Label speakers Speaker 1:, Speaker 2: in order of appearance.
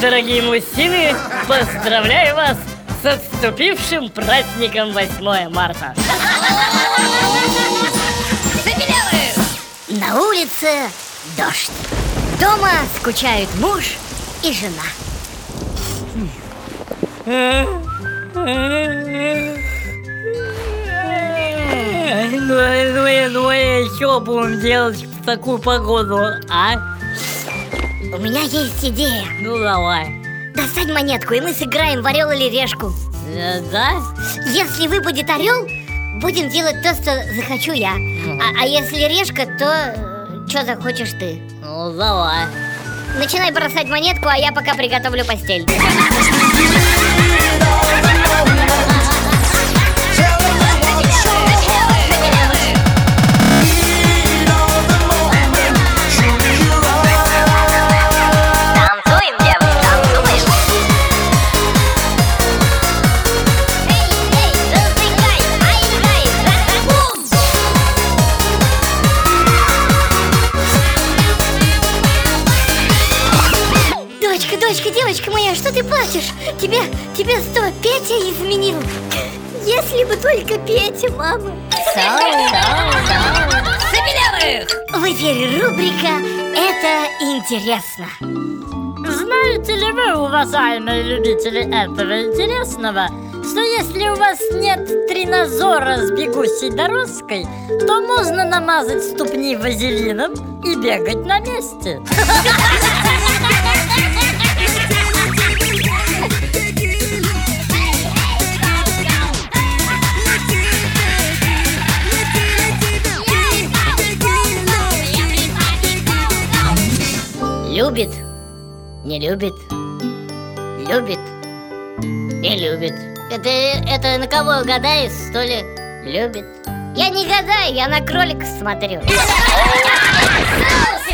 Speaker 1: Дорогие мужчины, поздравляю вас с отступившим праздником 8 марта.
Speaker 2: На улице дождь. Дома скучают муж и жена.
Speaker 1: Ну, ну, ну, что будем делать в такую погоду, а?
Speaker 2: У меня есть идея.
Speaker 1: Ну, давай.
Speaker 2: Достань монетку, и мы сыграем в орел или решку.
Speaker 1: Э, Да?
Speaker 2: Если выпадет орел, будем делать то, что захочу я. А, а если решка, то что захочешь ты.
Speaker 1: Ну, давай.
Speaker 2: Начинай бросать монетку, а я пока приготовлю постель. Девочка моя, что ты плачешь? Тебе, тебе что, Петя изменил? Если бы только Петя, мама. В эфире рубрика «Это интересно».
Speaker 1: Знаете ли вы, уважаемые любители этого интересного, что если у вас нет тренажера с бегущей дорожкой, то можно намазать ступни вазелином и бегать на месте?
Speaker 2: Любит, не любит, любит, не любит. Это, это на кого гадаешь, что ли? Любит. Я не гадаю, я на кролика смотрю.